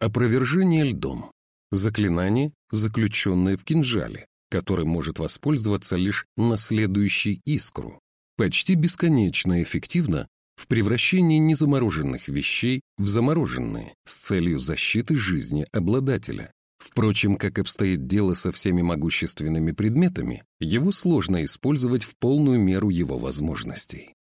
Опровержение льдом. Заклинание, заключенное в кинжале, который может воспользоваться лишь на следующий искру. Почти бесконечно эффективно в превращении незамороженных вещей в замороженные с целью защиты жизни обладателя. Впрочем, как обстоит дело со всеми могущественными предметами, его сложно использовать в полную меру его возможностей.